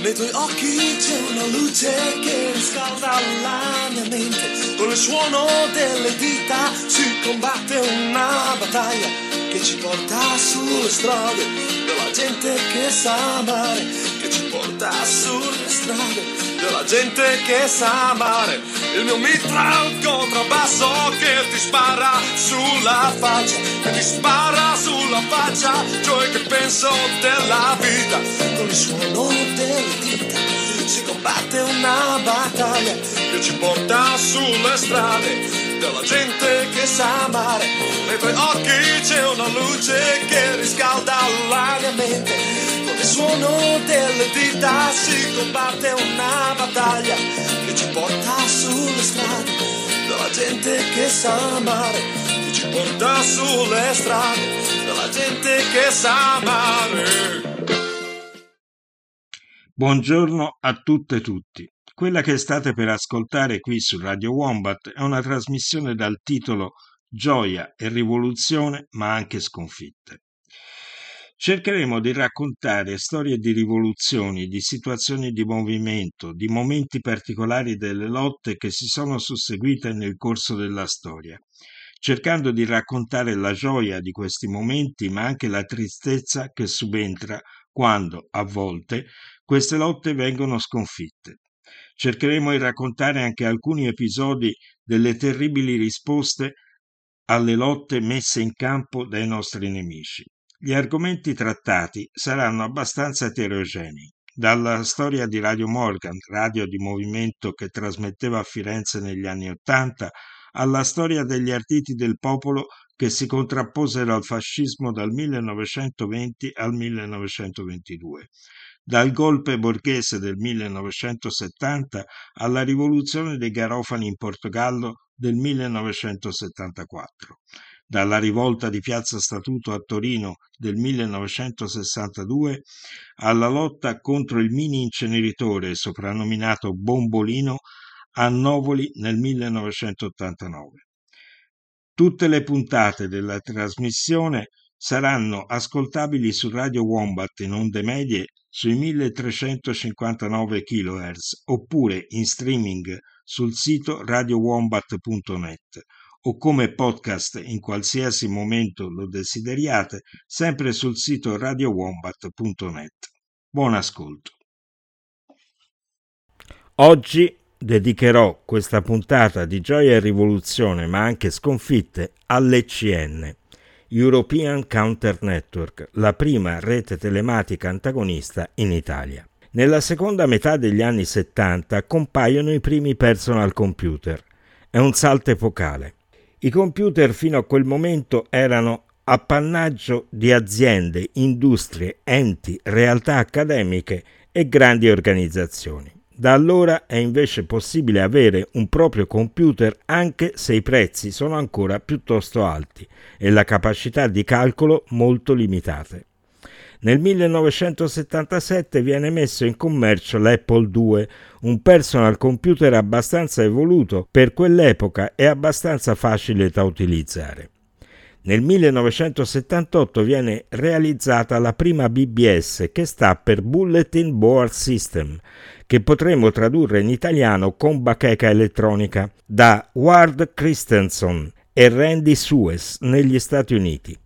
Nei tuoi occhi c'è una luce che riscalda la mia mente. Con il suono delle dita si combatte una battaglia che ci porta sulle strade della gente che sa amare, che ci porta sulle strade della gente che sa amare. Il mio mitra è un contrabbasso che ti spara sulla faccia, che ti spara sulla faccia, cioè che penso della vita. Con il suono delle dita si combatte una battaglia che ci porta sulle strade della gente che sa amare. Nei tuoi occhi c'è una luce che riscalda la mia mente il suono delle dita si combatte una battaglia che ci porta sulle strade della gente che sa amare, che ci porta sulle strade della gente che sa amare. Buongiorno a tutte e tutti. Quella che state per ascoltare qui su Radio Wombat è una trasmissione dal titolo Gioia e rivoluzione, ma anche sconfitte. Cercheremo di raccontare storie di rivoluzioni, di situazioni di movimento, di momenti particolari delle lotte che si sono susseguite nel corso della storia, cercando di raccontare la gioia di questi momenti, ma anche la tristezza che subentra quando, a volte, queste lotte vengono sconfitte. Cercheremo di raccontare anche alcuni episodi delle terribili risposte alle lotte messe in campo dai nostri nemici. Gli argomenti trattati saranno abbastanza eterogenei, dalla storia di Radio Morgan, radio di movimento che trasmetteva a Firenze negli anni Ottanta, alla storia degli arditi del popolo che si contrapposero al fascismo dal 1920 al 1922, dal golpe borghese del 1970 alla rivoluzione dei Garofani in Portogallo del 1974 dalla rivolta di Piazza Statuto a Torino del 1962 alla lotta contro il mini inceneritore soprannominato Bombolino a Novoli nel 1989. Tutte le puntate della trasmissione saranno ascoltabili su Radio Wombat in onde medie sui 1359 kHz oppure in streaming sul sito radiowombat.net o come podcast in qualsiasi momento lo desideriate, sempre sul sito radiowombat.net. Buon ascolto. Oggi dedicherò questa puntata di gioia e rivoluzione, ma anche sconfitte, all'ECN, European Counter Network, la prima rete telematica antagonista in Italia. Nella seconda metà degli anni 70 compaiono i primi personal computer. È un salto epocale. I computer fino a quel momento erano appannaggio di aziende, industrie, enti, realtà accademiche e grandi organizzazioni. Da allora è invece possibile avere un proprio computer anche se i prezzi sono ancora piuttosto alti e la capacità di calcolo molto limitate. Nel 1977 viene messo in commercio l'Apple II, un personal computer abbastanza evoluto per quell'epoca e abbastanza facile da utilizzare. Nel 1978 viene realizzata la prima BBS che sta per Bulletin Board System, che potremmo tradurre in italiano con bacheca elettronica, da Ward Christensen e Randy Suez negli Stati Uniti.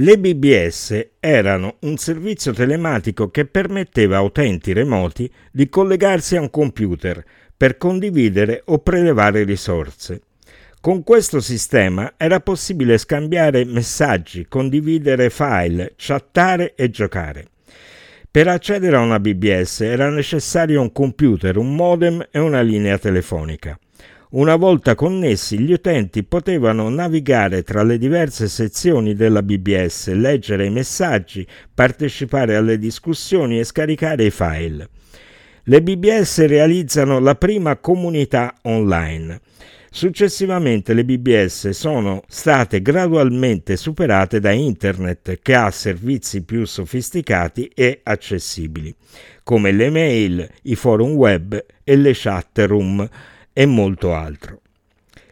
Le BBS erano un servizio telematico che permetteva a utenti remoti di collegarsi a un computer per condividere o prelevare risorse. Con questo sistema era possibile scambiare messaggi, condividere file, chattare e giocare. Per accedere a una BBS era necessario un computer, un modem e una linea telefonica. Una volta connessi, gli utenti potevano navigare tra le diverse sezioni della BBS, leggere i messaggi, partecipare alle discussioni e scaricare i file. Le BBS realizzano la prima comunità online. Successivamente le BBS sono state gradualmente superate da Internet che ha servizi più sofisticati e accessibili, come le mail, i forum web e le chat room e molto altro.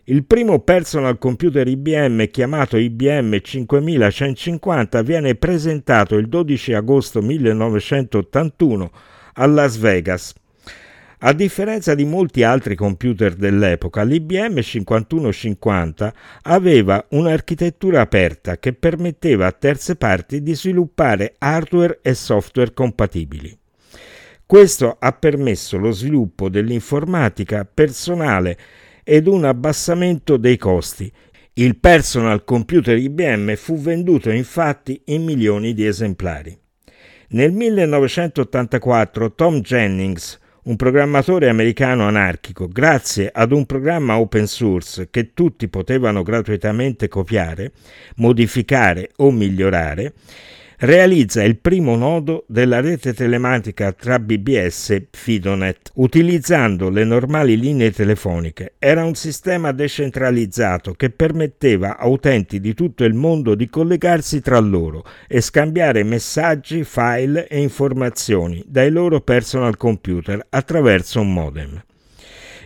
Il primo personal computer IBM chiamato IBM 5150 viene presentato il 12 agosto 1981 a Las Vegas. A differenza di molti altri computer dell'epoca, l'IBM 5150 aveva un'architettura aperta che permetteva a terze parti di sviluppare hardware e software compatibili. Questo ha permesso lo sviluppo dell'informatica personale ed un abbassamento dei costi. Il personal computer IBM fu venduto infatti in milioni di esemplari. Nel 1984 Tom Jennings, un programmatore americano anarchico, grazie ad un programma open source che tutti potevano gratuitamente copiare, modificare o migliorare, realizza il primo nodo della rete telematica tra BBS e Fidonet, utilizzando le normali linee telefoniche. Era un sistema decentralizzato che permetteva a utenti di tutto il mondo di collegarsi tra loro e scambiare messaggi, file e informazioni dai loro personal computer attraverso un modem.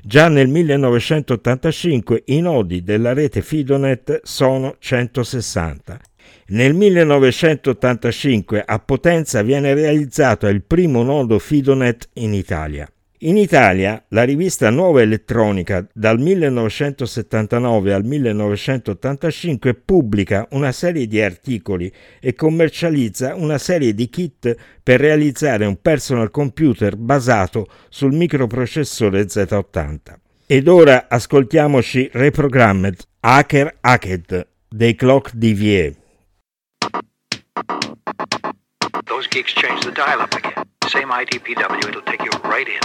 Già nel 1985 i nodi della rete Fidonet sono 160 nel 1985 a Potenza viene realizzato il primo nodo Fidonet in Italia. In Italia la rivista Nuova Elettronica dal 1979 al 1985 pubblica una serie di articoli e commercializza una serie di kit per realizzare un personal computer basato sul microprocessore Z80. Ed ora ascoltiamoci Reprogrammed Hacker Hacked dei Clock DVE. Those geeks change the dial up again. Same IDPW, it'll take you right in.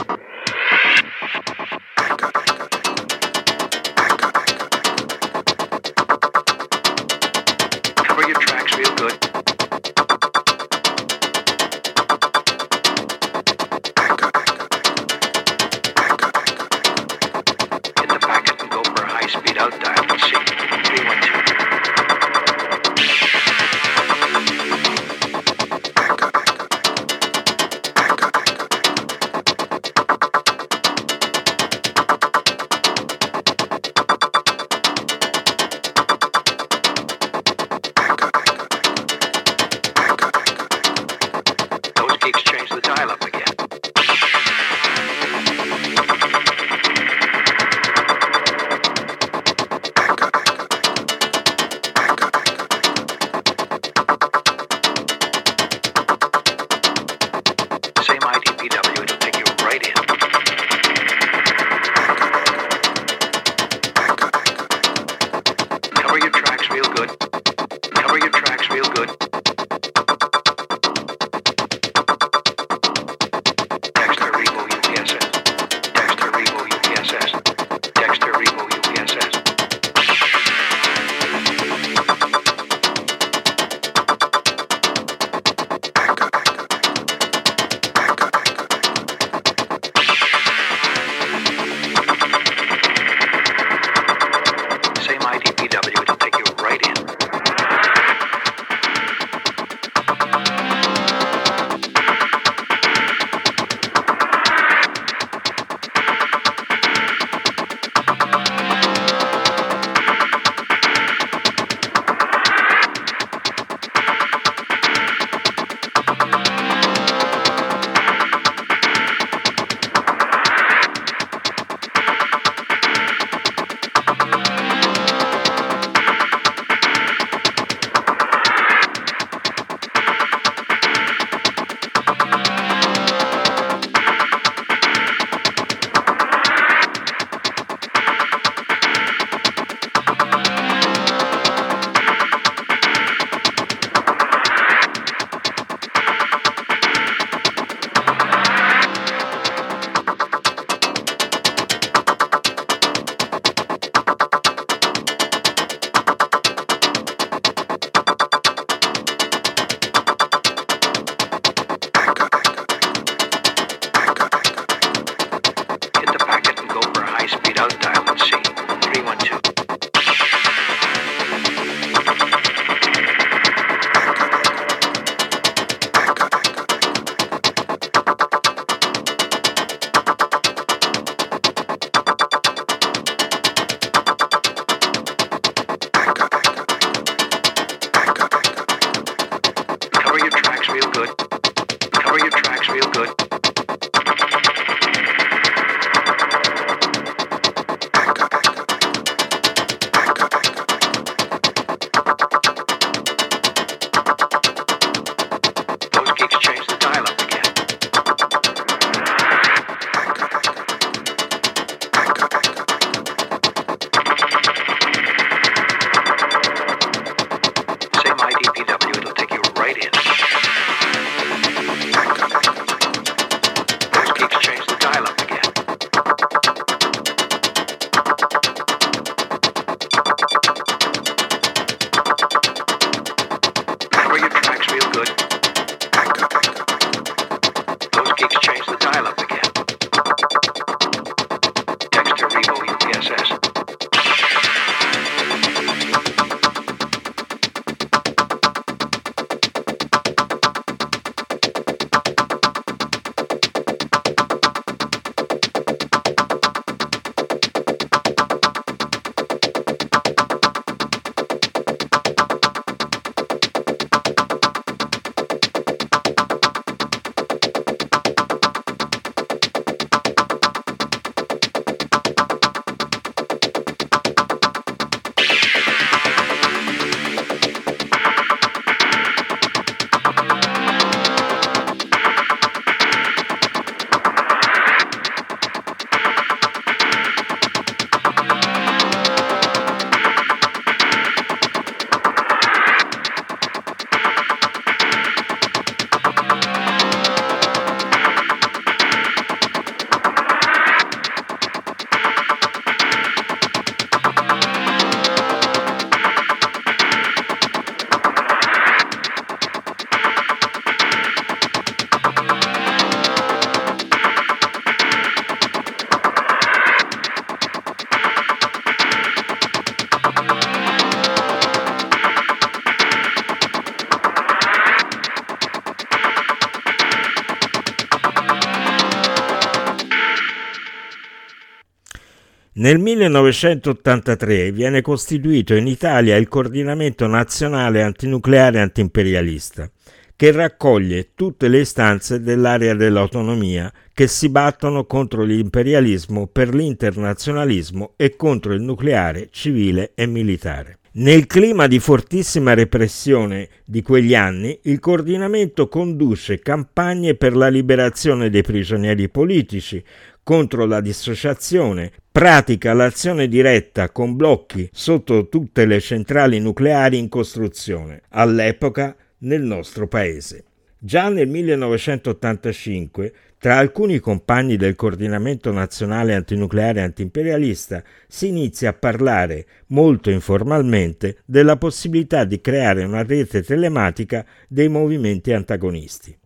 Nel 1983 viene costituito in Italia il Coordinamento Nazionale Antinucleare Antiimperialista, che raccoglie tutte le istanze dell'area dell'autonomia che si battono contro l'imperialismo per l'internazionalismo e contro il nucleare civile e militare. Nel clima di fortissima repressione di quegli anni, il coordinamento conduce campagne per la liberazione dei prigionieri politici, contro la dissociazione, pratica l'azione diretta con blocchi sotto tutte le centrali nucleari in costruzione, all'epoca nel nostro paese. Già nel 1985 tra alcuni compagni del Coordinamento Nazionale Antinucleare Antiimperialista si inizia a parlare, molto informalmente, della possibilità di creare una rete telematica dei movimenti antagonisti.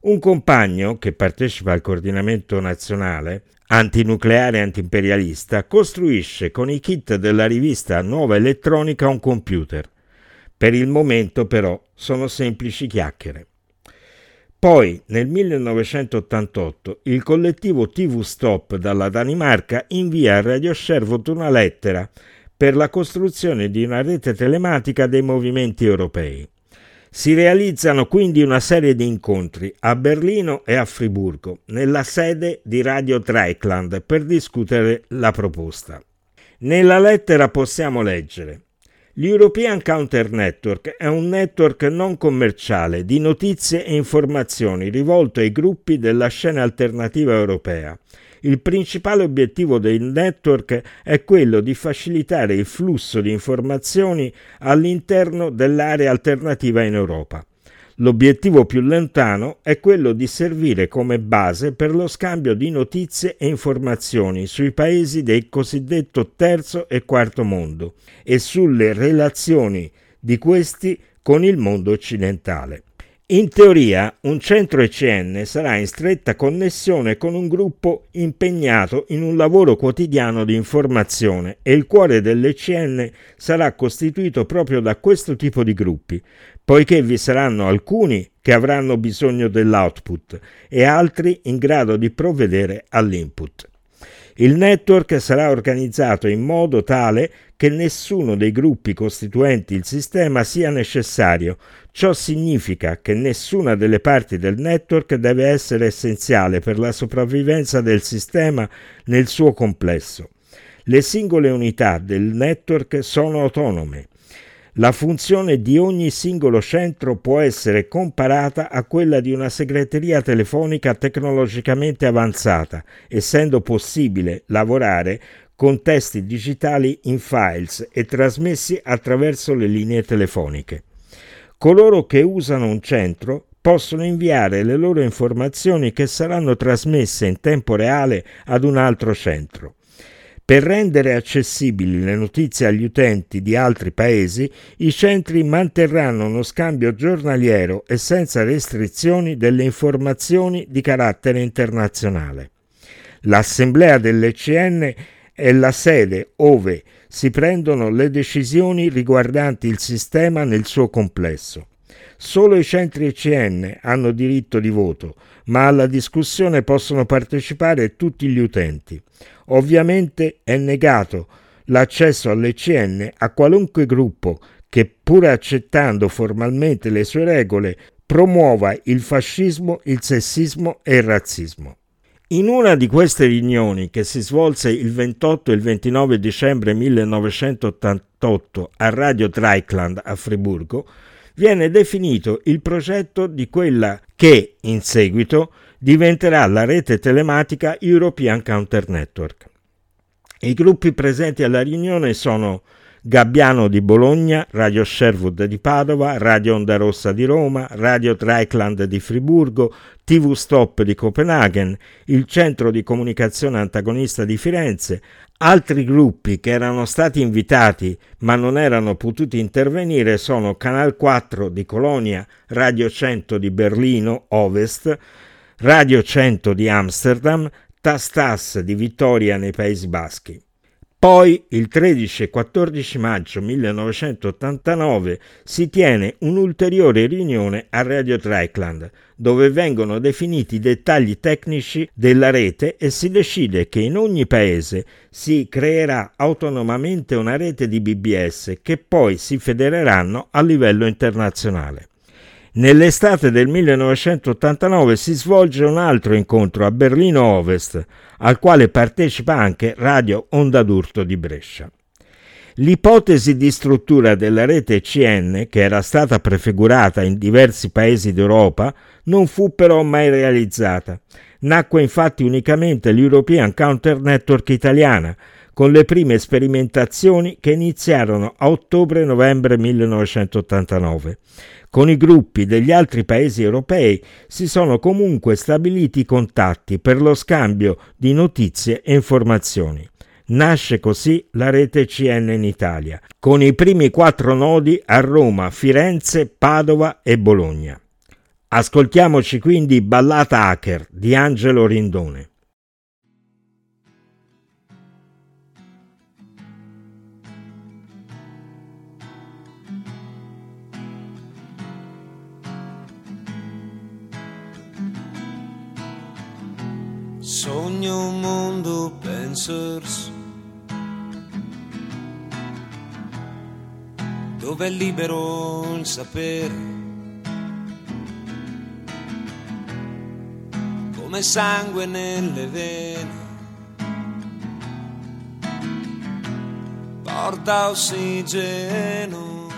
Un compagno che partecipa al Coordinamento Nazionale antinucleare antiimperialista costruisce con i kit della rivista Nuova Elettronica un computer. Per il momento però sono semplici chiacchiere. Poi, nel 1988, il collettivo TV Stop dalla Danimarca invia a Radio Sherwood una lettera per la costruzione di una rete telematica dei movimenti europei. Si realizzano quindi una serie di incontri a Berlino e a Friburgo, nella sede di Radio Dreikland, per discutere la proposta. Nella lettera possiamo leggere L'European Counter Network è un network non commerciale di notizie e informazioni rivolto ai gruppi della scena alternativa europea. Il principale obiettivo del network è quello di facilitare il flusso di informazioni all'interno dell'area alternativa in Europa. L'obiettivo più lontano è quello di servire come base per lo scambio di notizie e informazioni sui paesi del cosiddetto terzo e quarto mondo e sulle relazioni di questi con il mondo occidentale. In teoria un centro ECN sarà in stretta connessione con un gruppo impegnato in un lavoro quotidiano di informazione e il cuore dell'ECN sarà costituito proprio da questo tipo di gruppi, poiché vi saranno alcuni che avranno bisogno dell'output e altri in grado di provvedere all'input. Il network sarà organizzato in modo tale che nessuno dei gruppi costituenti il sistema sia necessario. Ciò significa che nessuna delle parti del network deve essere essenziale per la sopravvivenza del sistema nel suo complesso. Le singole unità del network sono autonome la funzione di ogni singolo centro può essere comparata a quella di una segreteria telefonica tecnologicamente avanzata, essendo possibile lavorare con testi digitali in files e trasmessi attraverso le linee telefoniche. Coloro che usano un centro possono inviare le loro informazioni che saranno trasmesse in tempo reale ad un altro centro. Per rendere accessibili le notizie agli utenti di altri paesi, i centri manterranno uno scambio giornaliero e senza restrizioni delle informazioni di carattere internazionale. L'Assemblea dell'ECN è la sede ove si prendono le decisioni riguardanti il sistema nel suo complesso. Solo i centri ECN hanno diritto di voto, ma alla discussione possono partecipare tutti gli utenti. Ovviamente è negato l'accesso all'ECN a qualunque gruppo che, pur accettando formalmente le sue regole, promuova il fascismo, il sessismo e il razzismo. In una di queste riunioni che si svolse il 28 e il 29 dicembre 1988 a Radio Dreikland a Friburgo, viene definito il progetto di quella che, in seguito, diventerà la rete telematica European Counter Network. I gruppi presenti alla riunione sono Gabbiano di Bologna, Radio Sherwood di Padova, Radio Onda Rossa di Roma, Radio Dreikland di Friburgo, TV Stop di Copenaghen, il Centro di Comunicazione Antagonista di Firenze, Altri gruppi che erano stati invitati ma non erano potuti intervenire sono Canal 4 di Colonia, Radio 100 di Berlino Ovest, Radio 100 di Amsterdam, Tastas di Vittoria nei Paesi Baschi. Poi, il 13 e 14 maggio 1989, si tiene un'ulteriore riunione a Radio Treichland, dove vengono definiti i dettagli tecnici della rete e si decide che in ogni paese si creerà autonomamente una rete di BBS che poi si federeranno a livello internazionale. Nell'estate del 1989 si svolge un altro incontro a Berlino Ovest, al quale partecipa anche Radio Onda d'Urto di Brescia. L'ipotesi di struttura della rete CN, che era stata prefigurata in diversi paesi d'Europa, non fu però mai realizzata. Nacque infatti unicamente l'European Counter Network italiana, con le prime sperimentazioni che iniziarono a ottobre-novembre 1989. Con i gruppi degli altri paesi europei si sono comunque stabiliti contatti per lo scambio di notizie e informazioni. Nasce così la rete CN in Italia, con i primi quattro nodi a Roma, Firenze, Padova e Bologna. Ascoltiamoci quindi Ballata Hacker di Angelo Rindone. Sogno un mondo pensers. Dove è libero il sapere come sangue nelle vene. Porta ossigeno.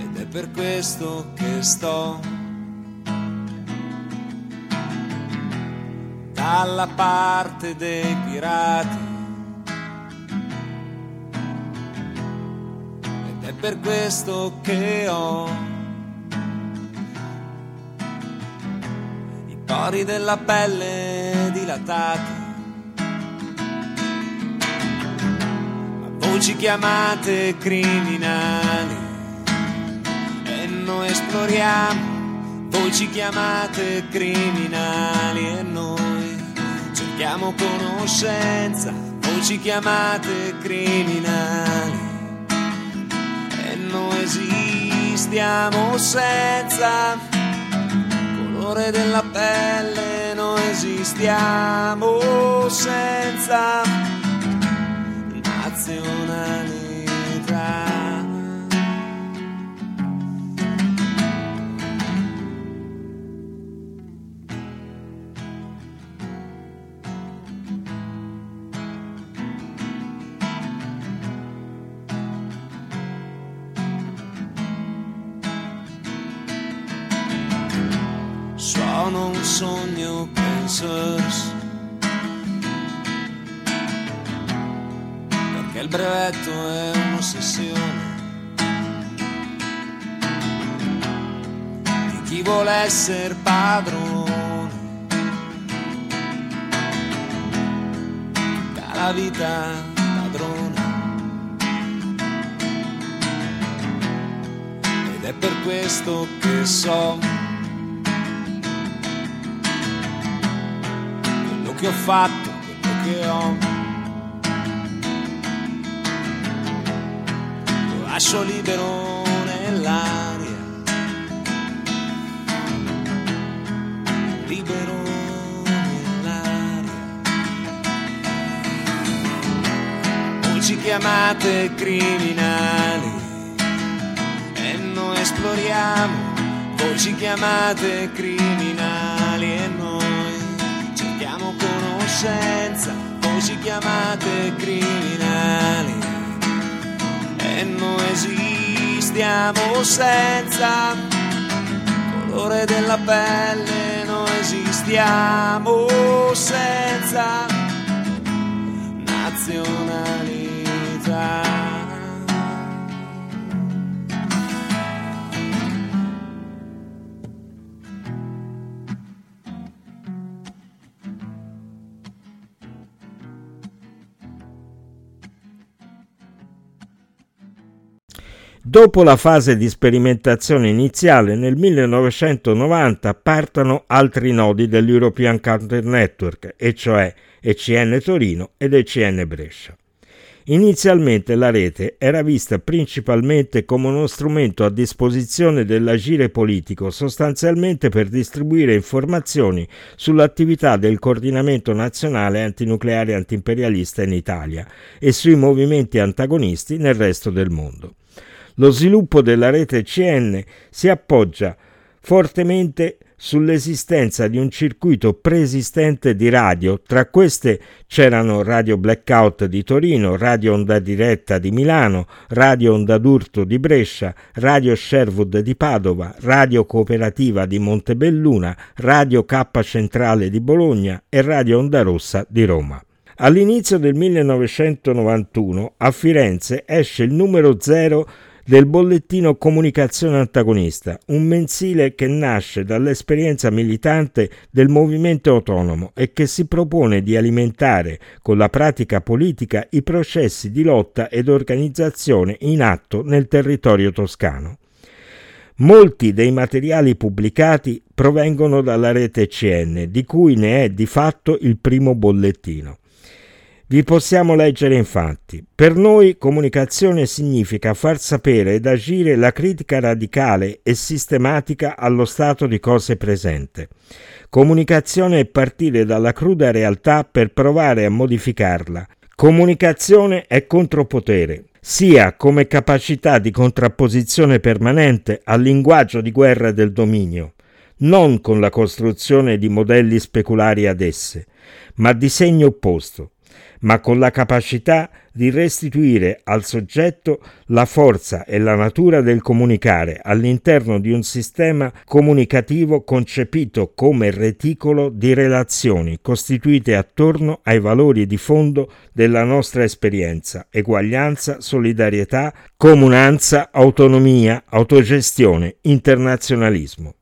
Ed è per questo che sto dalla parte dei pirati. Ed è per questo che ho i pori della pelle dilatati. Ma voi ci chiamate criminali e noi esploriamo. Voi ci chiamate criminali e noi cerchiamo conoscenza, voi ci chiamate criminali e noi esistiamo senza colore della pelle, noi esistiamo senza nazionalità. Essere padrone dalla vita padrone ed è per questo che so che ho fatto, quello che ho. Lo lascio libero nell'aria, chiamate criminali. E noi esploriamo, voi ci chiamate criminali. E noi conoscenza, voi ci chiamate criminali. E noi esistiamo senza colore della pelle, noi esistiamo senza Dopo la fase di sperimentazione iniziale, nel 1990 partono altri nodi dell'European Counter Network, e cioè ECN Torino ed ECN Brescia. Inizialmente la rete era vista principalmente come uno strumento a disposizione dell'agire politico, sostanzialmente per distribuire informazioni sull'attività del coordinamento nazionale antinucleare antiimperialista in Italia e sui movimenti antagonisti nel resto del mondo. Lo sviluppo della rete CN si appoggia fortemente sull'esistenza di un circuito preesistente di radio. Tra queste c'erano Radio Blackout di Torino, Radio Onda Diretta di Milano, Radio Onda d'Urto di Brescia, Radio Sherwood di Padova, Radio Cooperativa di Montebelluna, Radio K Centrale di Bologna e Radio Onda Rossa di Roma. All'inizio del 1991 a Firenze esce il numero 0 del bollettino Comunicazione Antagonista, un mensile che nasce dall'esperienza militante del movimento autonomo e che si propone di alimentare con la pratica politica i processi di lotta ed organizzazione in atto nel territorio toscano. Molti dei materiali pubblicati provengono dalla rete CN, di cui ne è di fatto il primo bollettino. Vi possiamo leggere infatti. Per noi comunicazione significa far sapere ed agire la critica radicale e sistematica allo stato di cose presente. Comunicazione è partire dalla cruda realtà per provare a modificarla. Comunicazione è contropotere, sia come capacità di contrapposizione permanente al linguaggio di guerra del dominio, non con la costruzione di modelli speculari ad esse, ma di segno opposto, ma con la capacità di restituire al soggetto la forza e la natura del comunicare all'interno di un sistema comunicativo concepito come reticolo di relazioni costituite attorno ai valori di fondo della nostra esperienza, eguaglianza, solidarietà, comunanza, autonomia, autogestione, internazionalismo.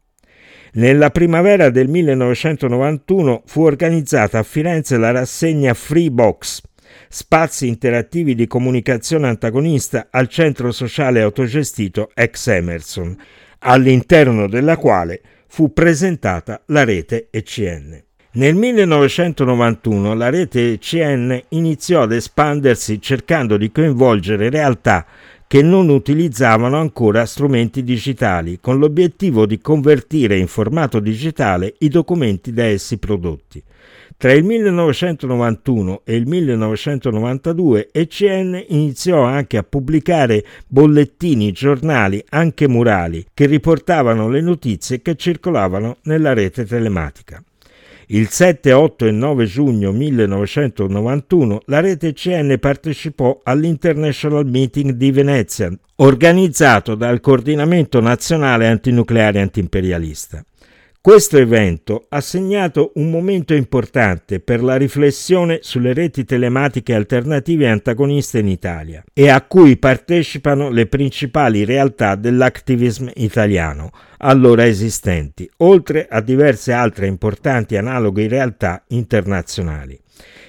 Nella primavera del 1991 fu organizzata a Firenze la rassegna Free Box, spazi interattivi di comunicazione antagonista al centro sociale autogestito ex Emerson, all'interno della quale fu presentata la rete ECN. Nel 1991 la rete ECN iniziò ad espandersi cercando di coinvolgere realtà che non utilizzavano ancora strumenti digitali, con l'obiettivo di convertire in formato digitale i documenti da essi prodotti. Tra il 1991 e il 1992 ECN iniziò anche a pubblicare bollettini, giornali, anche murali, che riportavano le notizie che circolavano nella rete telematica. Il 7, 8 e 9 giugno 1991 la rete CN partecipò all'International Meeting di Venezia, organizzato dal Coordinamento Nazionale Antinucleare Antiimperialista. Questo evento ha segnato un momento importante per la riflessione sulle reti telematiche alternative antagoniste in Italia e a cui partecipano le principali realtà dell'activismo italiano allora esistenti, oltre a diverse altre importanti analoghe realtà internazionali.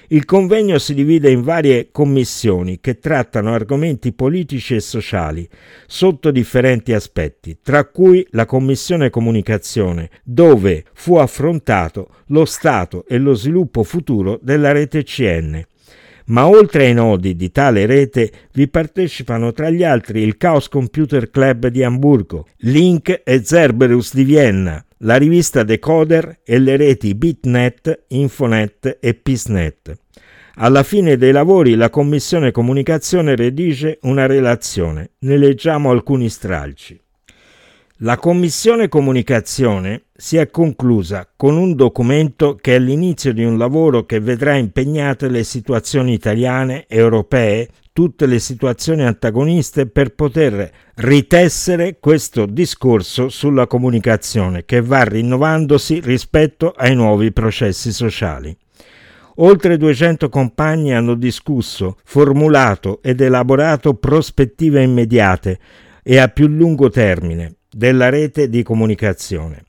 Il convegno si divide in varie commissioni che trattano argomenti politici e sociali sotto differenti aspetti, tra cui la Commissione Comunicazione, dove fu affrontato lo stato e lo sviluppo futuro della rete CN. Ma oltre ai nodi di tale rete vi partecipano tra gli altri il Chaos Computer Club di Amburgo, Link e Zerberus di Vienna, la rivista Decoder e le reti Bitnet, Infonet e Peacenet. Alla fine dei lavori la Commissione Comunicazione redige una relazione. Ne leggiamo alcuni stralci. La Commissione Comunicazione si è conclusa con un documento che è l'inizio di un lavoro che vedrà impegnate le situazioni italiane, europee, tutte le situazioni antagoniste per poter ritessere questo discorso sulla comunicazione che va rinnovandosi rispetto ai nuovi processi sociali. Oltre 200 compagni hanno discusso, formulato ed elaborato prospettive immediate e a più lungo termine della rete di comunicazione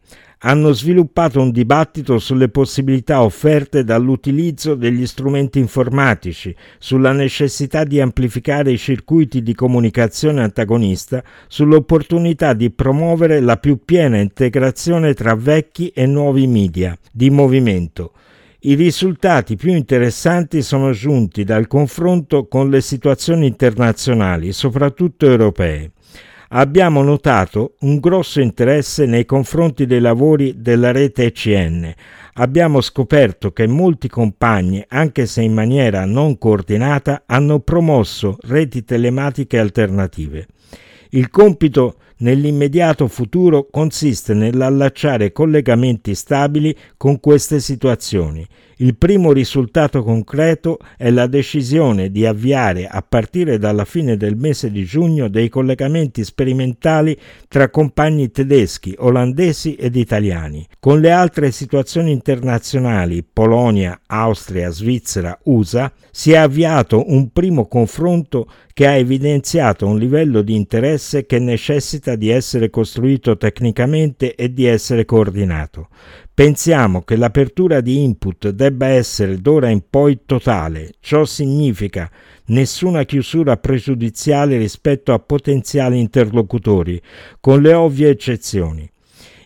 hanno sviluppato un dibattito sulle possibilità offerte dall'utilizzo degli strumenti informatici, sulla necessità di amplificare i circuiti di comunicazione antagonista, sull'opportunità di promuovere la più piena integrazione tra vecchi e nuovi media di movimento. I risultati più interessanti sono giunti dal confronto con le situazioni internazionali, soprattutto europee abbiamo notato un grosso interesse nei confronti dei lavori della rete ECN. Abbiamo scoperto che molti compagni, anche se in maniera non coordinata, hanno promosso reti telematiche alternative. Il compito nell'immediato futuro consiste nell'allacciare collegamenti stabili con queste situazioni. Il primo risultato concreto è la decisione di avviare a partire dalla fine del mese di giugno dei collegamenti sperimentali tra compagni tedeschi, olandesi ed italiani. Con le altre situazioni internazionali, Polonia, Austria, Svizzera, USA, si è avviato un primo confronto che ha evidenziato un livello di interesse che necessita di essere costruito tecnicamente e di essere coordinato. Pensiamo che l'apertura di input debba essere d'ora in poi totale. Ciò significa nessuna chiusura pregiudiziale rispetto a potenziali interlocutori, con le ovvie eccezioni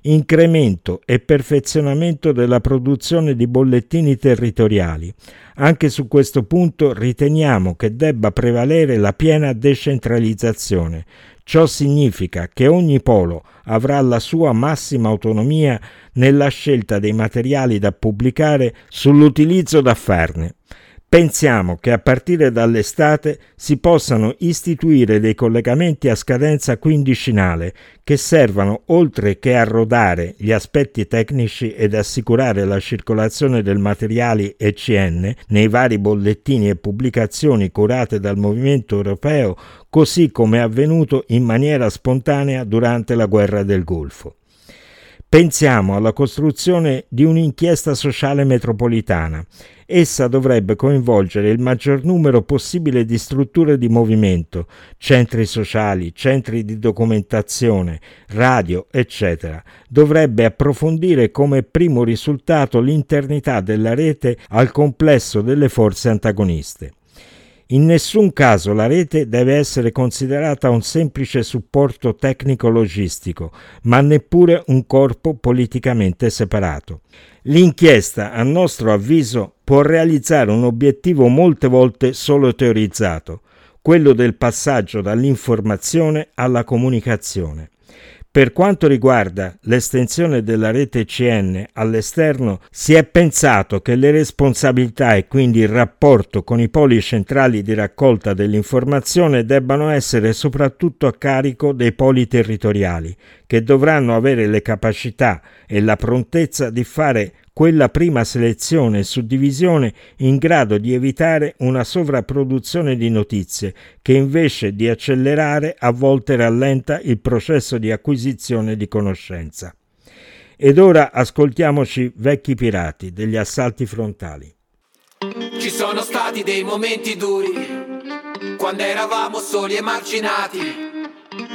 incremento e perfezionamento della produzione di bollettini territoriali. Anche su questo punto riteniamo che debba prevalere la piena decentralizzazione. Ciò significa che ogni polo avrà la sua massima autonomia nella scelta dei materiali da pubblicare sull'utilizzo da farne. Pensiamo che a partire dall'estate si possano istituire dei collegamenti a scadenza quindicinale che servano, oltre che a rodare gli aspetti tecnici ed assicurare la circolazione del materiale ECN nei vari bollettini e pubblicazioni curate dal movimento europeo, così come è avvenuto in maniera spontanea durante la guerra del Golfo. Pensiamo alla costruzione di un'inchiesta sociale metropolitana. Essa dovrebbe coinvolgere il maggior numero possibile di strutture di movimento, centri sociali, centri di documentazione, radio, eccetera. Dovrebbe approfondire come primo risultato l'internità della rete al complesso delle forze antagoniste. In nessun caso la rete deve essere considerata un semplice supporto tecnico-logistico, ma neppure un corpo politicamente separato. L'inchiesta, a nostro avviso, può realizzare un obiettivo molte volte solo teorizzato, quello del passaggio dall'informazione alla comunicazione. Per quanto riguarda l'estensione della rete CN all'esterno, si è pensato che le responsabilità e quindi il rapporto con i poli centrali di raccolta dell'informazione debbano essere soprattutto a carico dei poli territoriali, che dovranno avere le capacità e la prontezza di fare quella prima selezione e suddivisione in grado di evitare una sovrapproduzione di notizie che invece di accelerare a volte rallenta il processo di acquisizione di conoscenza. Ed ora ascoltiamoci Vecchi Pirati degli assalti frontali. Ci sono stati dei momenti duri, quando eravamo soli e marginati,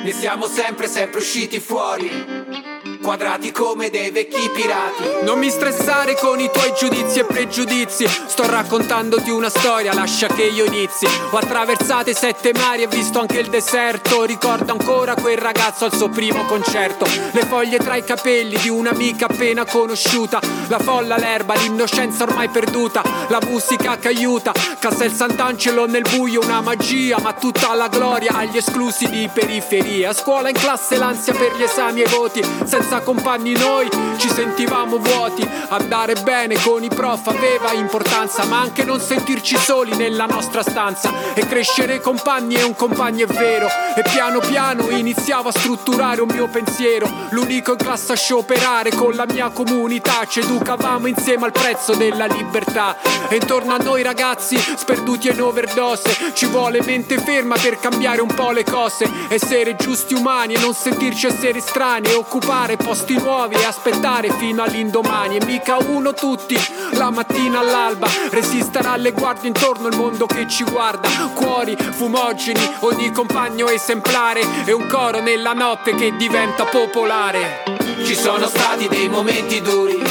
ne siamo sempre, sempre usciti fuori quadrati come dei vecchi pirati. Non mi stressare con i tuoi giudizi e pregiudizi. Sto raccontandoti una storia, lascia che io inizi. Ho attraversato i sette mari e visto anche il deserto. Ricordo ancora quel ragazzo al suo primo concerto. Le foglie tra i capelli di un'amica appena conosciuta. La folla, l'erba, l'innocenza ormai perduta. La musica che aiuta. Castel Sant'Angelo nel buio, una magia. Ma tutta la gloria agli esclusi di periferia. A scuola in classe l'ansia per gli esami e voti. Senza senza compagni noi ci sentivamo vuoti. Andare bene con i prof aveva importanza, ma anche non sentirci soli nella nostra stanza. E crescere compagni e un compagno è vero. E piano piano iniziavo a strutturare un mio pensiero. L'unico in classe a scioperare con la mia comunità. Ci educavamo insieme al prezzo della libertà. E intorno a noi ragazzi, sperduti in overdose, ci vuole mente ferma per cambiare un po' le cose. Essere giusti umani e non sentirci essere strani e occupare posti nuovi e aspettare fino all'indomani. E mica uno tutti la mattina all'alba resistere alle guardie intorno al mondo che ci guarda. Cuori fumogeni ogni compagno esemplare e un coro nella notte che diventa popolare. Ci sono stati dei momenti duri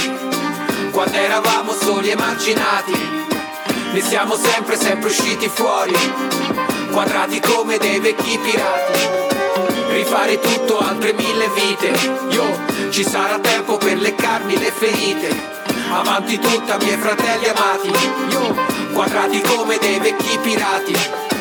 quando eravamo soli e marginati. Ne siamo sempre sempre usciti fuori quadrati come dei vecchi pirati rifare tutto altre mille vite. Io ci sarà tempo per leccarmi le ferite. Avanti tutta miei fratelli amati. Io quadrati come dei vecchi pirati.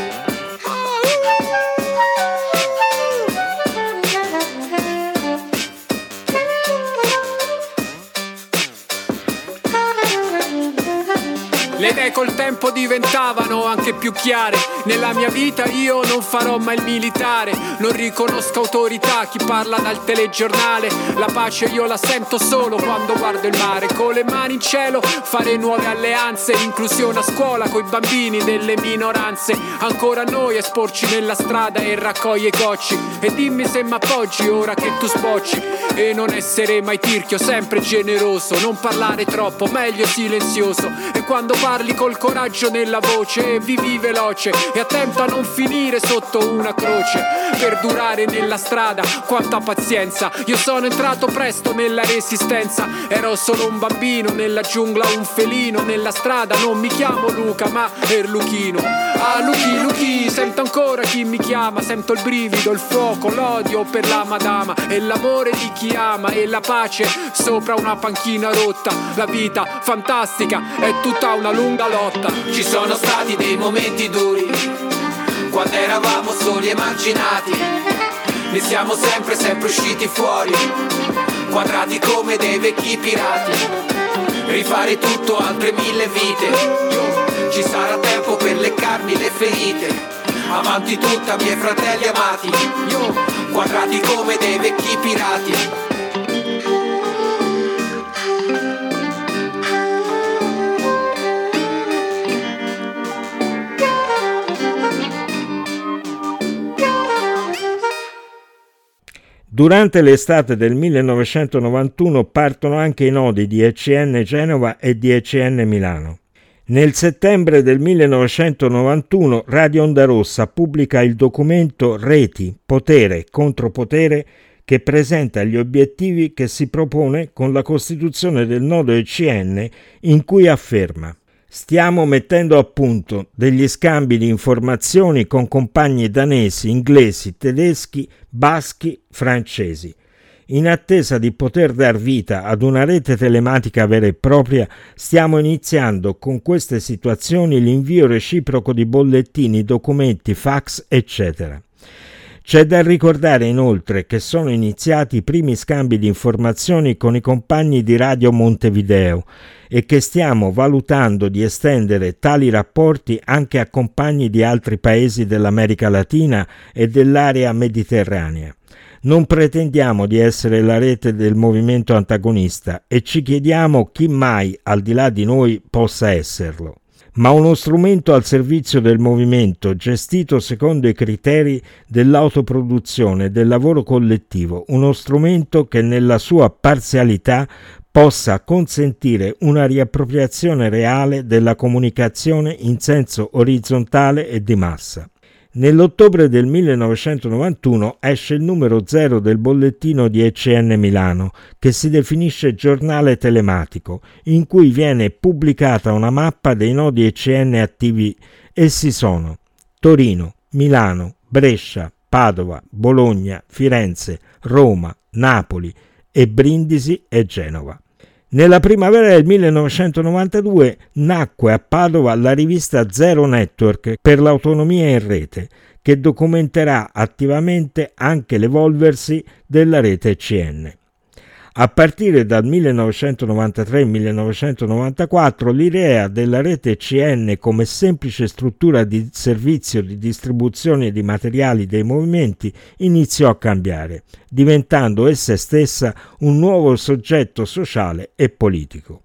Le idee col tempo diventavano anche più chiare. Nella mia vita io non farò mai il militare. Non riconosco autorità, chi parla dal telegiornale. La pace io la sento solo quando guardo il mare. Con le mani in cielo fare nuove alleanze. Inclusione a scuola coi bambini delle minoranze. Ancora noi esporci nella strada e raccoglie gocci. E dimmi se mi appoggi ora che tu spocci. E non essere mai tirchio, sempre generoso. Non parlare troppo, meglio silenzioso. E quando parlo parli col coraggio nella voce vivi veloce. E attento a non finire sotto una croce. Per durare nella strada quanta pazienza. Io sono entrato presto nella resistenza. Ero solo un bambino nella giungla un felino. Nella strada non mi chiamo Luca ma Erluchino. Ah Luchi Luchi sento ancora chi mi chiama. Sento il brivido il fuoco l'odio per la madama. E l'amore di chi ama e la pace sopra una panchina rotta. La vita fantastica è tutta una luce lunga lotta. Ci sono stati dei momenti duri, quando eravamo soli e marginati. Ne siamo sempre, sempre usciti fuori, quadrati come dei vecchi pirati. Rifare tutto altre mille vite. Ci sarà tempo per leccarmi le ferite. Avanti tutta, miei fratelli amati. Quadrati come dei vecchi pirati. Durante l'estate del 1991 partono anche i nodi di ECN Genova e di ECN Milano. Nel settembre del 1991 Radio Onda Rossa pubblica il documento Reti, Potere, Contropotere che presenta gli obiettivi che si propone con la costituzione del nodo ECN in cui afferma Stiamo mettendo a punto degli scambi di informazioni con compagni danesi, inglesi, tedeschi, baschi, francesi. In attesa di poter dar vita ad una rete telematica vera e propria, stiamo iniziando con queste situazioni l'invio reciproco di bollettini, documenti, fax, eccetera. C'è da ricordare inoltre che sono iniziati i primi scambi di informazioni con i compagni di Radio Montevideo e che stiamo valutando di estendere tali rapporti anche a compagni di altri paesi dell'America Latina e dell'area mediterranea. Non pretendiamo di essere la rete del movimento antagonista e ci chiediamo chi mai al di là di noi possa esserlo ma uno strumento al servizio del movimento, gestito secondo i criteri dell'autoproduzione del lavoro collettivo, uno strumento che nella sua parzialità possa consentire una riappropriazione reale della comunicazione in senso orizzontale e di massa. Nell'ottobre del 1991 esce il numero 0 del bollettino di ECN Milano, che si definisce giornale telematico, in cui viene pubblicata una mappa dei nodi ECN attivi. Essi sono Torino, Milano, Brescia, Padova, Bologna, Firenze, Roma, Napoli e Brindisi e Genova. Nella primavera del 1992 nacque a Padova la rivista Zero Network per l'autonomia in rete, che documenterà attivamente anche l'evolversi della rete CN. A partire dal 1993-1994 l'idea della rete CN come semplice struttura di servizio di distribuzione di materiali dei movimenti iniziò a cambiare, diventando essa stessa un nuovo soggetto sociale e politico.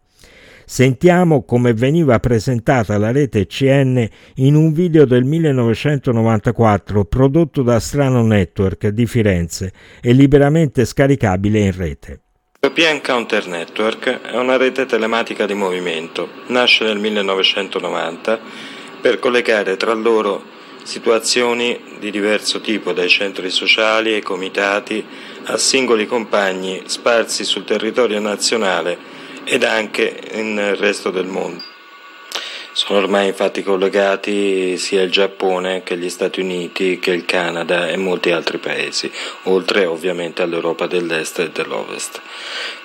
Sentiamo come veniva presentata la rete CN in un video del 1994 prodotto da Strano Network di Firenze e liberamente scaricabile in rete. European Counter Network è una rete telematica di movimento. Nasce nel 1990 per collegare tra loro situazioni di diverso tipo, dai centri sociali ai comitati a singoli compagni sparsi sul territorio nazionale ed anche nel resto del mondo. Sono ormai infatti collegati sia il Giappone che gli Stati Uniti che il Canada e molti altri paesi, oltre ovviamente all'Europa dell'Est e dell'Ovest.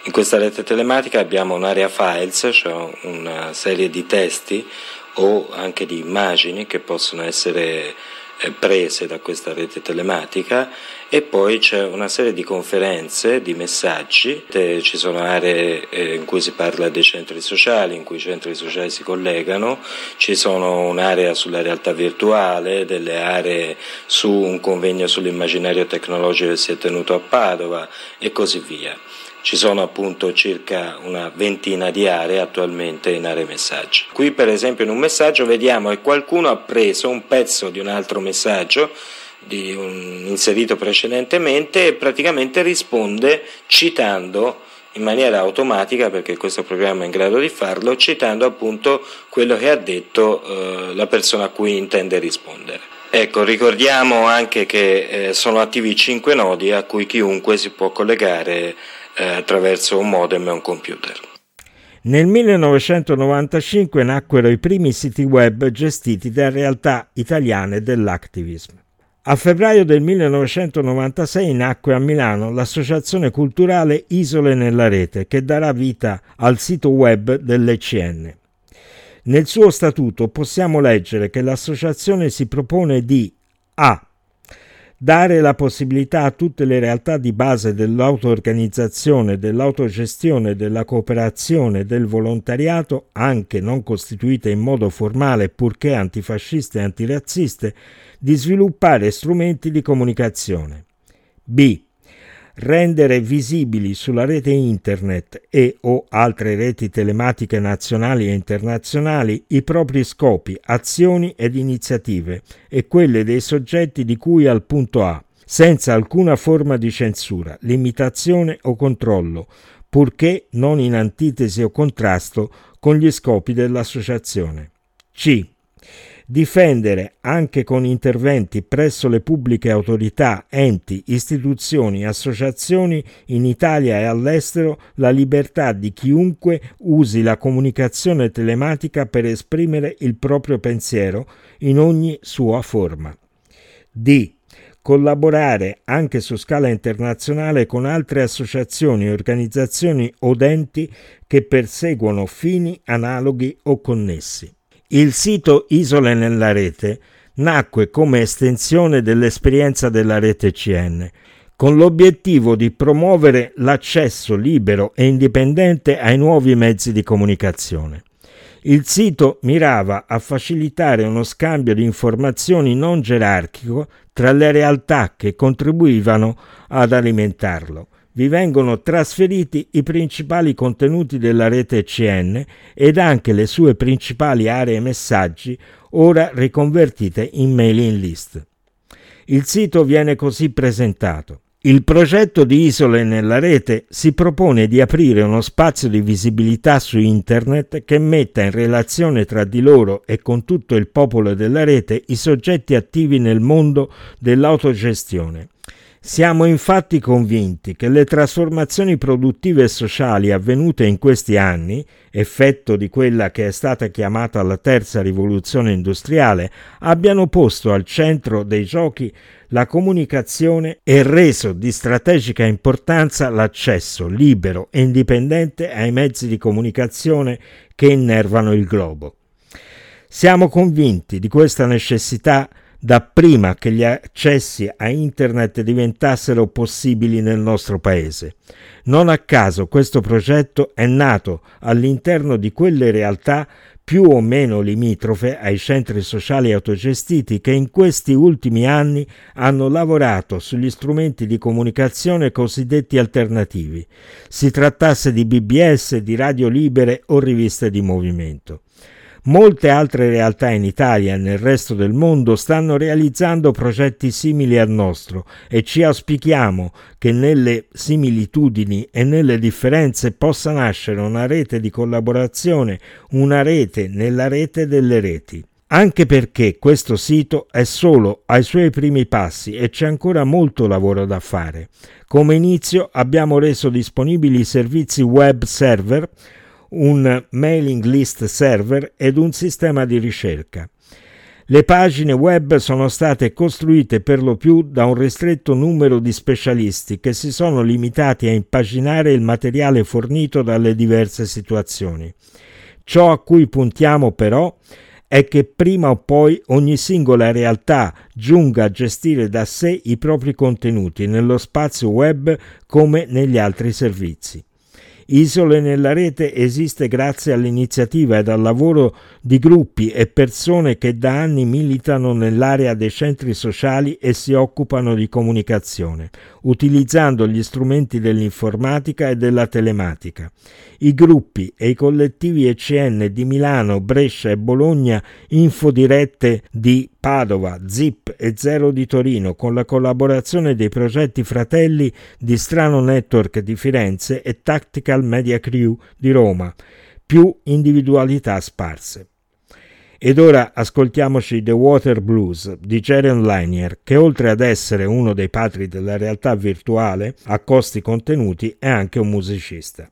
In questa rete telematica abbiamo un'area files, cioè una serie di testi o anche di immagini che possono essere eh, prese da questa rete telematica e poi c'è una serie di conferenze, di messaggi, ci sono aree eh, in cui si parla dei centri sociali, in cui i centri sociali si collegano, ci sono un'area sulla realtà virtuale, delle aree su un convegno sull'immaginario tecnologico che si è tenuto a Padova e così via. Ci sono appunto circa una ventina di aree attualmente in aree messaggi. Qui per esempio in un messaggio vediamo che qualcuno ha preso un pezzo di un altro messaggio un, inserito precedentemente e praticamente risponde citando in maniera automatica, perché questo programma è in grado di farlo, citando appunto quello che ha detto eh, la persona a cui intende rispondere. Ecco, ricordiamo anche che eh, sono attivi 5 nodi a cui chiunque si può collegare eh, attraverso un modem e un computer. Nel 1995 nacquero i primi siti web gestiti da realtà italiane dell'activismo. A febbraio del 1996 nacque a Milano l'associazione culturale Isole nella Rete che darà vita al sito web dell'ECN. Nel suo statuto possiamo leggere che l'associazione si propone di A dare la possibilità a tutte le realtà di base dell'auto-organizzazione, dell'autogestione, della cooperazione del volontariato, anche non costituite in modo formale purché antifasciste e antirazziste, di sviluppare strumenti di comunicazione. B rendere visibili sulla rete internet e o altre reti telematiche nazionali e internazionali i propri scopi, azioni ed iniziative e quelle dei soggetti di cui al punto A, senza alcuna forma di censura, limitazione o controllo, purché non in antitesi o contrasto con gli scopi dell'associazione. C difendere anche con interventi presso le pubbliche autorità, enti, istituzioni, associazioni in Italia e all'estero la libertà di chiunque usi la comunicazione telematica per esprimere il proprio pensiero in ogni sua forma. D collaborare anche su scala internazionale con altre associazioni, organizzazioni o enti che perseguono fini analoghi o connessi. Il sito Isole nella rete nacque come estensione dell'esperienza della rete CN, con l'obiettivo di promuovere l'accesso libero e indipendente ai nuovi mezzi di comunicazione. Il sito mirava a facilitare uno scambio di informazioni non gerarchico tra le realtà che contribuivano ad alimentarlo vi vengono trasferiti i principali contenuti della rete CN ed anche le sue principali aree messaggi, ora riconvertite in mailing list. Il sito viene così presentato. Il progetto di Isole nella rete si propone di aprire uno spazio di visibilità su Internet che metta in relazione tra di loro e con tutto il popolo della rete i soggetti attivi nel mondo dell'autogestione siamo infatti convinti che le trasformazioni produttive e sociali avvenute in questi anni, effetto di quella che è stata chiamata la terza rivoluzione industriale, abbiano posto al centro dei giochi la comunicazione e reso di strategica importanza l'accesso libero e indipendente ai mezzi di comunicazione che innervano il globo. Siamo convinti di questa necessità dapprima che gli accessi a internet diventassero possibili nel nostro paese. Non a caso questo progetto è nato all'interno di quelle realtà più o meno limitrofe ai centri sociali autogestiti che in questi ultimi anni hanno lavorato sugli strumenti di comunicazione cosiddetti alternativi, si trattasse di BBS, di radio libere o riviste di movimento. Molte altre realtà in Italia e nel resto del mondo stanno realizzando progetti simili al nostro e ci auspichiamo che nelle similitudini e nelle differenze possa nascere una rete di collaborazione, una rete nella rete delle reti. Anche perché questo sito è solo ai suoi primi passi e c'è ancora molto lavoro da fare. Come inizio abbiamo reso disponibili i servizi web server un mailing list server ed un sistema di ricerca. Le pagine web sono state costruite per lo più da un ristretto numero di specialisti che si sono limitati a impaginare il materiale fornito dalle diverse situazioni. Ciò a cui puntiamo però è che prima o poi ogni singola realtà giunga a gestire da sé i propri contenuti nello spazio web come negli altri servizi. Isole nella rete esiste grazie all'iniziativa ed al lavoro di gruppi e persone che da anni militano nell'area dei centri sociali e si occupano di comunicazione, utilizzando gli strumenti dell'informatica e della telematica. I gruppi e i collettivi ECN di Milano, Brescia e Bologna, infodirette di Padova, Zip e Zero di Torino con la collaborazione dei progetti fratelli di Strano Network di Firenze e Tactical Media Crew di Roma, più individualità sparse. Ed ora ascoltiamoci The Water Blues di Jaren Lanier, che oltre ad essere uno dei padri della realtà virtuale a costi contenuti è anche un musicista.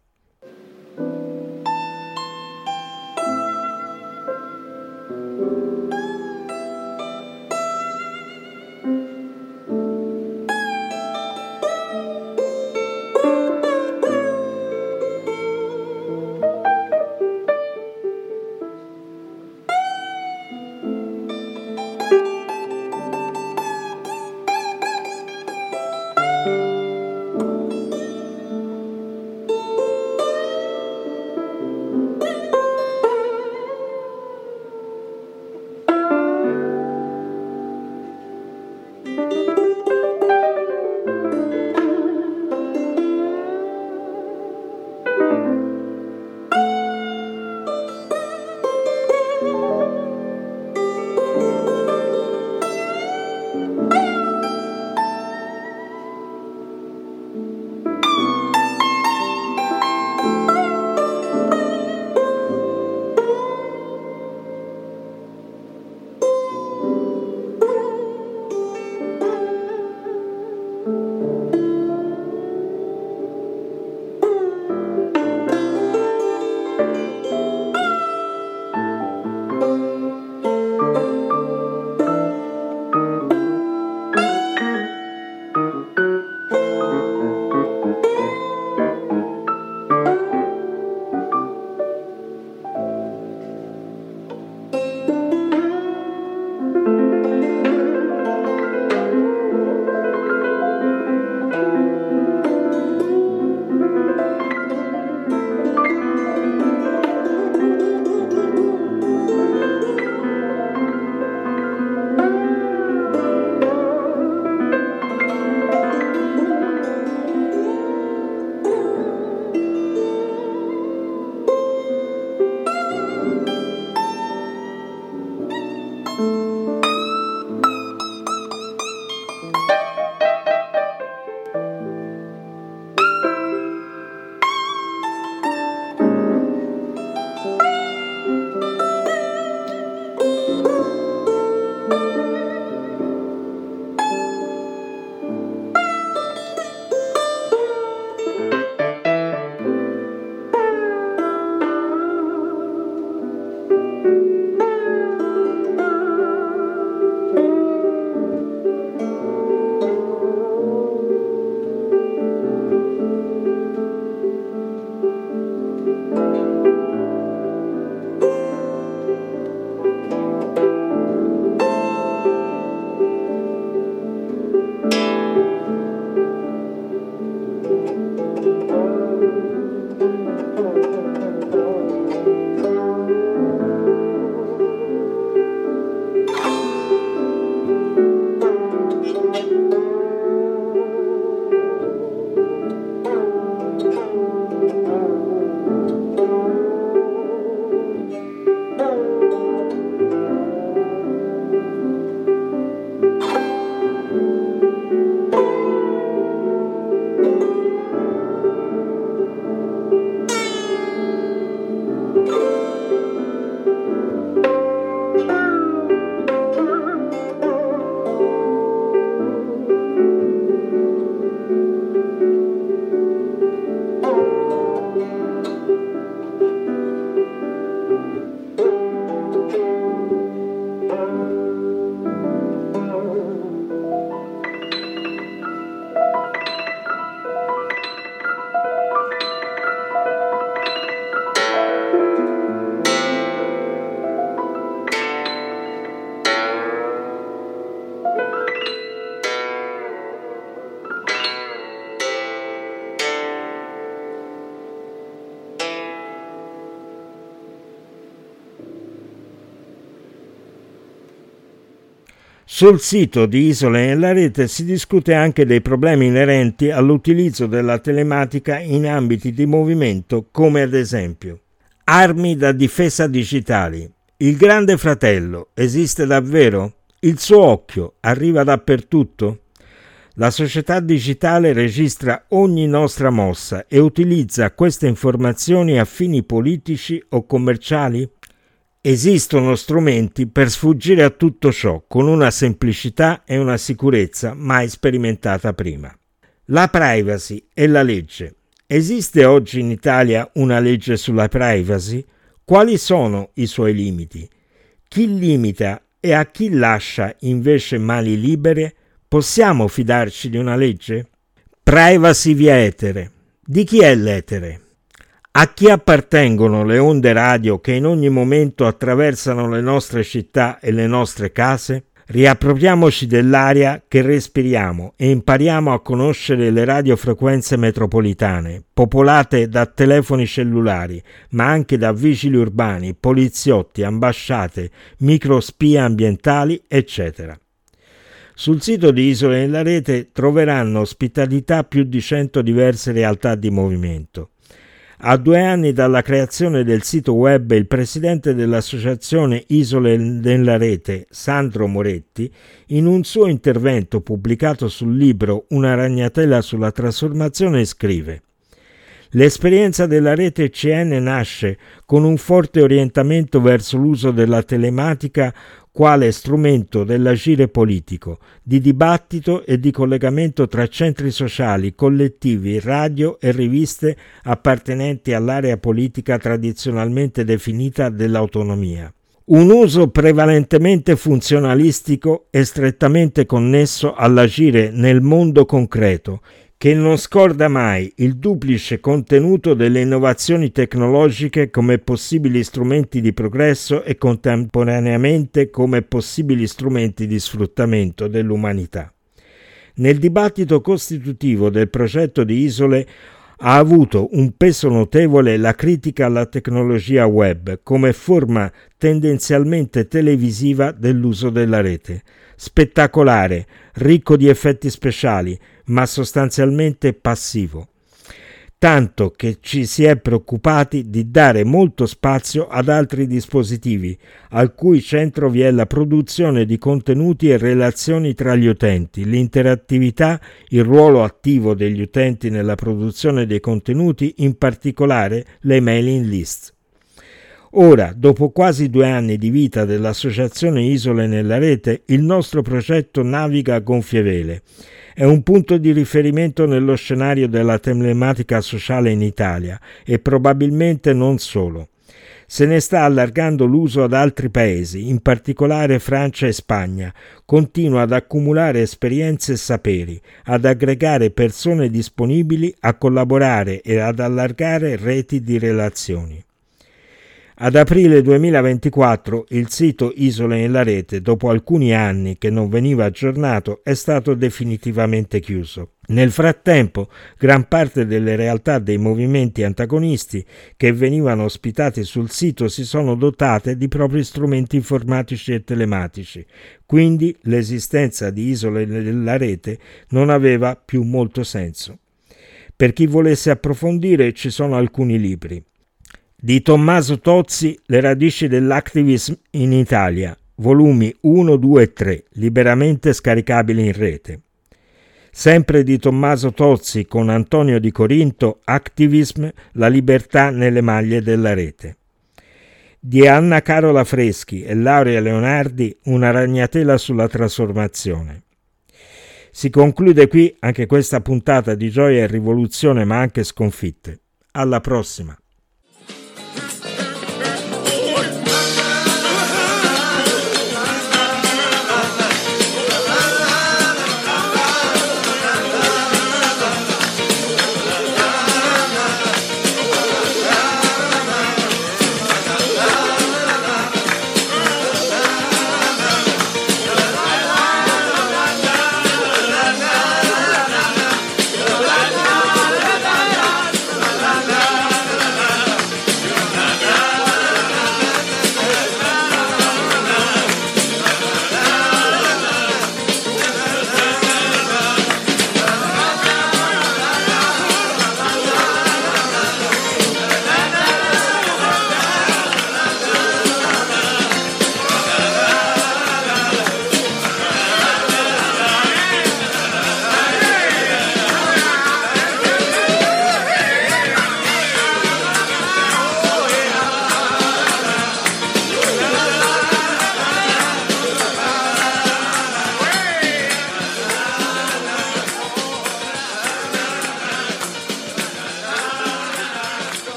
Sul sito di Isole nella rete si discute anche dei problemi inerenti all'utilizzo della telematica in ambiti di movimento come ad esempio armi da difesa digitali. Il grande fratello esiste davvero? Il suo occhio arriva dappertutto? La società digitale registra ogni nostra mossa e utilizza queste informazioni a fini politici o commerciali? Esistono strumenti per sfuggire a tutto ciò con una semplicità e una sicurezza mai sperimentata prima. La privacy e la legge. Esiste oggi in Italia una legge sulla privacy? Quali sono i suoi limiti? Chi limita e a chi lascia invece mani libere? Possiamo fidarci di una legge? Privacy via etere. Di chi è l'etere? A chi appartengono le onde radio che in ogni momento attraversano le nostre città e le nostre case? Riappropriamoci dell'aria che respiriamo e impariamo a conoscere le radiofrequenze metropolitane, popolate da telefoni cellulari, ma anche da vigili urbani, poliziotti, ambasciate, microspie ambientali, eccetera. Sul sito di Isole nella Rete troveranno ospitalità più di 100 diverse realtà di movimento. A due anni dalla creazione del sito web, il presidente dell'associazione Isole nella Rete, Sandro Moretti, in un suo intervento pubblicato sul libro Una ragnatela sulla trasformazione scrive L'esperienza della rete CN nasce con un forte orientamento verso l'uso della telematica quale strumento dell'agire politico, di dibattito e di collegamento tra centri sociali, collettivi, radio e riviste appartenenti all'area politica tradizionalmente definita dell'autonomia. Un uso prevalentemente funzionalistico e strettamente connesso all'agire nel mondo concreto, che non scorda mai il duplice contenuto delle innovazioni tecnologiche come possibili strumenti di progresso e contemporaneamente come possibili strumenti di sfruttamento dell'umanità. Nel dibattito costitutivo del progetto di isole ha avuto un peso notevole la critica alla tecnologia web come forma tendenzialmente televisiva dell'uso della rete. Spettacolare, ricco di effetti speciali, ma sostanzialmente passivo tanto che ci si è preoccupati di dare molto spazio ad altri dispositivi, al cui centro vi è la produzione di contenuti e relazioni tra gli utenti, l'interattività, il ruolo attivo degli utenti nella produzione dei contenuti, in particolare le mailing list. Ora, dopo quasi due anni di vita dell'Associazione Isole nella Rete, il nostro progetto naviga a gonfie vele è un punto di riferimento nello scenario della telematica sociale in Italia e probabilmente non solo. Se ne sta allargando l'uso ad altri paesi, in particolare Francia e Spagna, continua ad accumulare esperienze e saperi, ad aggregare persone disponibili a collaborare e ad allargare reti di relazioni. Ad aprile 2024 il sito Isole nella rete, dopo alcuni anni che non veniva aggiornato, è stato definitivamente chiuso. Nel frattempo, gran parte delle realtà dei movimenti antagonisti che venivano ospitati sul sito si sono dotate di propri strumenti informatici e telematici, quindi l'esistenza di Isole nella rete non aveva più molto senso. Per chi volesse approfondire ci sono alcuni libri di Tommaso Tozzi Le radici dell'activism in Italia, volumi 1, 2 e 3, liberamente scaricabili in rete. Sempre di Tommaso Tozzi con Antonio di Corinto, Activism, la libertà nelle maglie della rete. Di Anna Carola Freschi e Laurea Leonardi, Una ragnatela sulla trasformazione. Si conclude qui anche questa puntata di gioia e rivoluzione, ma anche sconfitte. Alla prossima!